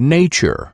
nature.